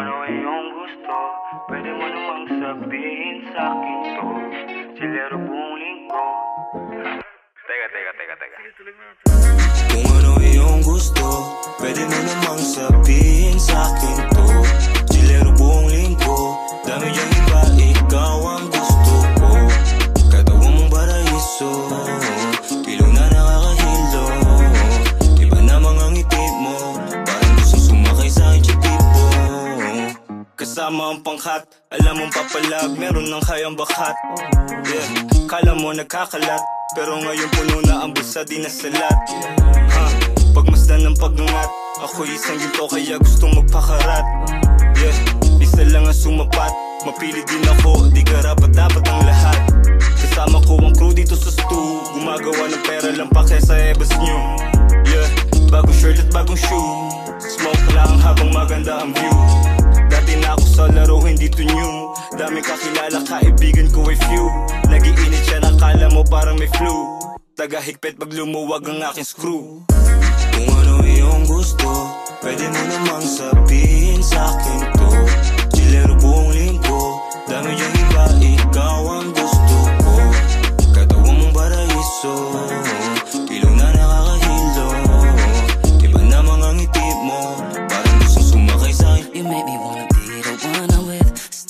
ano iyong gusto Pwede mo namang sabihin sa akin to Silero buong linggo Teka, teka, teka, teka Kung ano iyong gusto Pwede mo namang sabihin Kasama ang pangkat. Alam mong papalag Meron ng kayang bakat. Yeah, kala mo nagkakalat Pero ngayon puno na ang bulsa di na salat. Ha, pagmasdan ng pagangat Ako isang ginto kaya gustong magpakarat. Yeah, isa lang ang sumapat Mapili din ako, di karapat dapat ang lahat. Kasama ko ang crew dito sa stu Gumagawa ng pera lang pa kesa ebas nyo Yeah, bagong shirt at bagong shoe Smoke lang habang maganda ang view Dati na ako sa laro, hindi to new. Daming kakilala, kaibigan ko ay few. Nagiinit siya, nakala mo parang may flu. Tagahigpit pag lumuwag ang aking screw. Kung ano iyong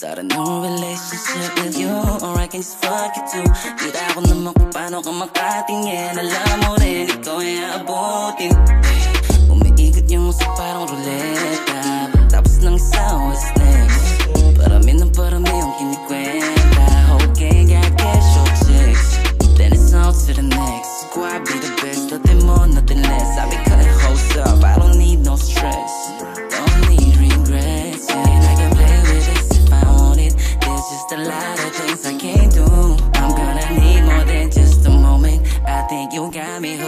Start a new relationship with you. Or I can just fuck you too. Kita ko naman kung paano ka makatingin Alam mo rin, ikaw ay abutin Umiikot yung uso parang ruleta Tapos ng isa, what's next? Parami ng parami yung kinikwenta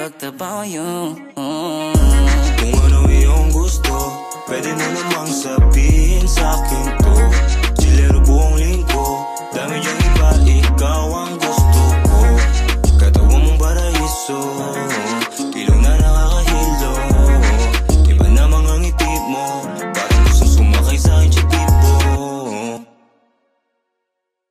worked about you. Kung ano iyong gusto Pwede na namang sabihin sa akin to. Chilero buong linggo Dami niyang iba, ikaw ang